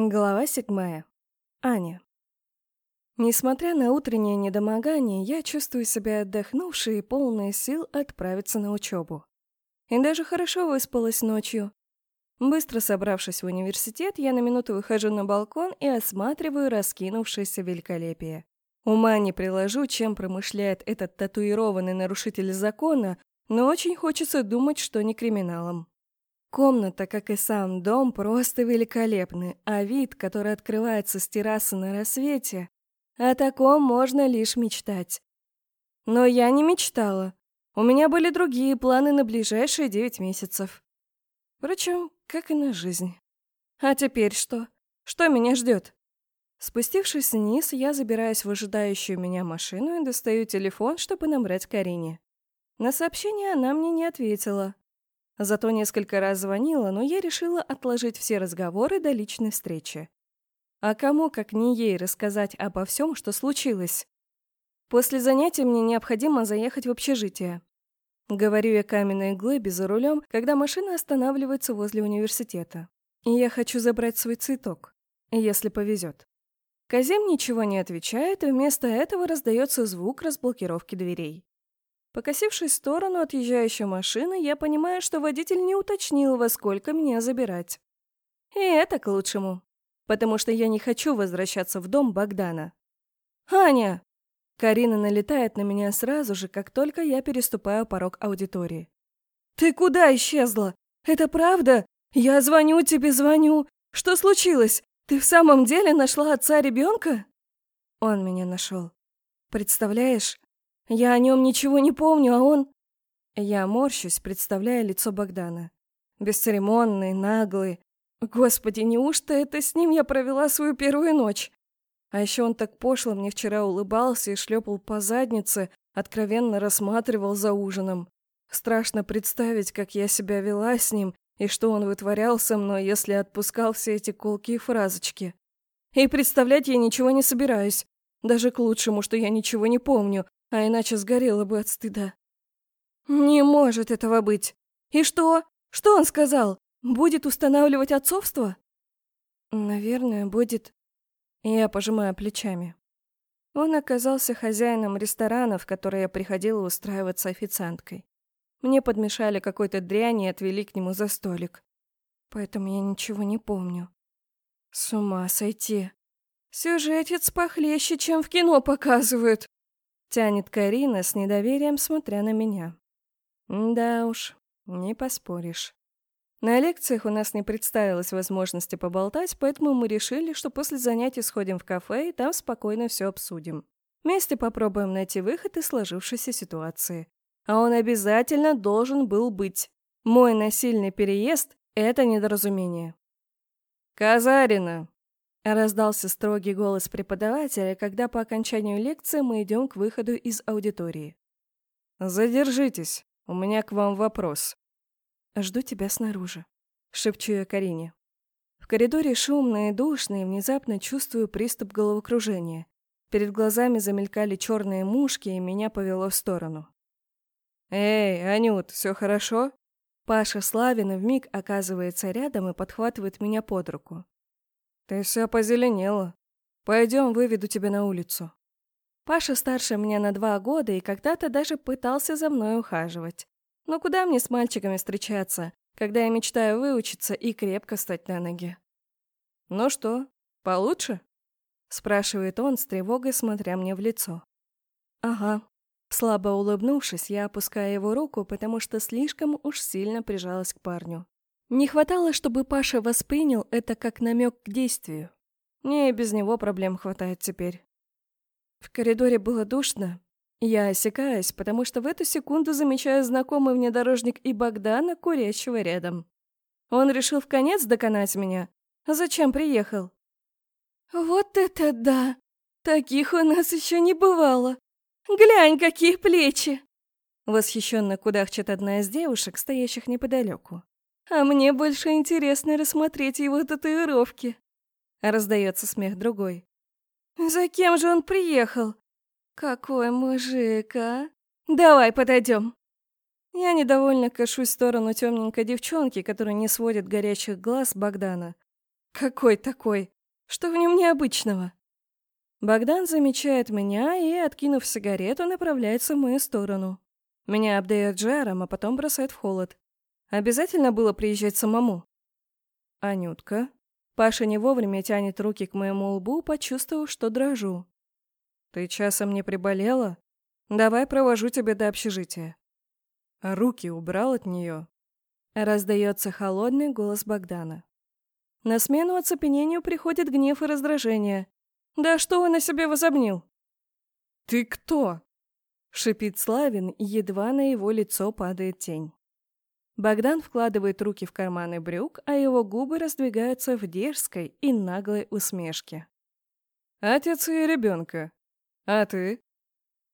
Глава седьмая. Аня. Несмотря на утреннее недомогание, я чувствую себя отдохнувшей и полной сил отправиться на учебу. И даже хорошо выспалась ночью. Быстро собравшись в университет, я на минуту выхожу на балкон и осматриваю раскинувшееся великолепие. Ума не приложу, чем промышляет этот татуированный нарушитель закона, но очень хочется думать, что не криминалом. Комната, как и сам дом, просто великолепны, а вид, который открывается с террасы на рассвете, о таком можно лишь мечтать. Но я не мечтала. У меня были другие планы на ближайшие девять месяцев. Впрочем, как и на жизнь. А теперь что? Что меня ждет? Спустившись вниз, я забираюсь в ожидающую меня машину и достаю телефон, чтобы набрать Карине. На сообщение она мне не ответила. Зато несколько раз звонила, но я решила отложить все разговоры до личной встречи. А кому, как не ей, рассказать обо всем, что случилось? После занятия мне необходимо заехать в общежитие. Говорю я каменной глыбе за рулем, когда машина останавливается возле университета. И я хочу забрать свой цветок, если повезет. Казим ничего не отвечает, и вместо этого раздается звук разблокировки дверей. Покосившись в сторону отъезжающей машины, я понимаю, что водитель не уточнил, во сколько меня забирать. И это к лучшему, потому что я не хочу возвращаться в дом Богдана. «Аня!» Карина налетает на меня сразу же, как только я переступаю порог аудитории. «Ты куда исчезла? Это правда? Я звоню тебе, звоню. Что случилось? Ты в самом деле нашла отца ребенка?» Он меня нашел. Представляешь, я о нем ничего не помню, а он... Я морщусь, представляя лицо Богдана. Бесцеремонный, наглый. Господи, неужто это с ним я провела свою первую ночь? А еще он так пошло мне вчера улыбался и шлепал по заднице, откровенно рассматривал за ужином. Страшно представить, как я себя вела с ним и что он вытворял со мной, если отпускал все эти колкие фразочки. И представлять я ничего не собираюсь. Даже к лучшему, что я ничего не помню, а иначе сгорела бы от стыда. Не может этого быть. И что? Что он сказал? Будет устанавливать отцовство? Наверное, будет. Я пожимаю плечами. Он оказался хозяином ресторана, в который я приходила устраиваться официанткой. Мне подмешали какой-то дряни и отвели к нему за столик. Поэтому я ничего не помню. С ума сойти. Сюжетец похлеще, чем в кино показывают. Тянет Карина с недоверием, смотря на меня. Да уж, не поспоришь. На лекциях у нас не представилось возможности поболтать, поэтому мы решили, что после занятий сходим в кафе и там спокойно все обсудим. Вместе попробуем найти выход из сложившейся ситуации. А он обязательно должен был быть. Мой насильный переезд — это недоразумение. «Казарина!» Раздался строгий голос преподавателя, когда по окончанию лекции мы идем к выходу из аудитории. «Задержитесь, у меня к вам вопрос». «Жду тебя снаружи», — шепчу я Карине. В коридоре шумно и душно, и внезапно чувствую приступ головокружения. Перед глазами замелькали черные мушки, и меня повело в сторону. «Эй, Анют, все хорошо?» Паша Славин вмиг оказывается рядом и подхватывает меня под руку. «Ты вся позеленела. Пойдем, выведу тебя на улицу». Паша старше меня на два года и когда-то даже пытался за мной ухаживать. Но куда мне с мальчиками встречаться, когда я мечтаю выучиться и крепко стать на ноги? «Ну что, получше?» — спрашивает он с тревогой, смотря мне в лицо. «Ага». Слабо улыбнувшись, я опускаю его руку, потому что слишком уж сильно прижалась к парню. Не хватало, чтобы Паша воспринял это как намек к действию. Мне и без него проблем хватает теперь. В коридоре было душно. Я осекаюсь, потому что в эту секунду замечаю знакомый внедорожник и Богдана, курящего рядом. Он решил в конец доконать меня. Зачем приехал? Вот это да! Таких у нас еще не бывало. Глянь, какие плечи! Восхищенно кудахчет одна из девушек, стоящих неподалеку. А мне больше интересно рассмотреть его татуировки. Раздается смех другой. За кем же он приехал? Какой мужик, а? Давай подойдем. Я недовольно кашусь в сторону темненькой девчонки, которая не сводит горячих глаз Богдана. Какой такой? Что в нем необычного? Богдан замечает меня и, откинув сигарету, направляется в мою сторону. Меня обдает жаром, а потом бросает в холод. Обязательно было приезжать самому. Анютка. Паша не вовремя тянет руки к моему лбу, почувствовав, что дрожу. Ты часом не приболела? Давай провожу тебя до общежития. Руки убрал от нее. Раздается холодный голос Богдана. На смену оцепенению приходит гнев и раздражение. Да что он на себе возомнил? «Ты кто?» — шипит Славин, едва на его лицо падает тень. Богдан вкладывает руки в карманы брюк, а его губы раздвигаются в дерзкой и наглой усмешке. «Отец и ребенка. А ты?»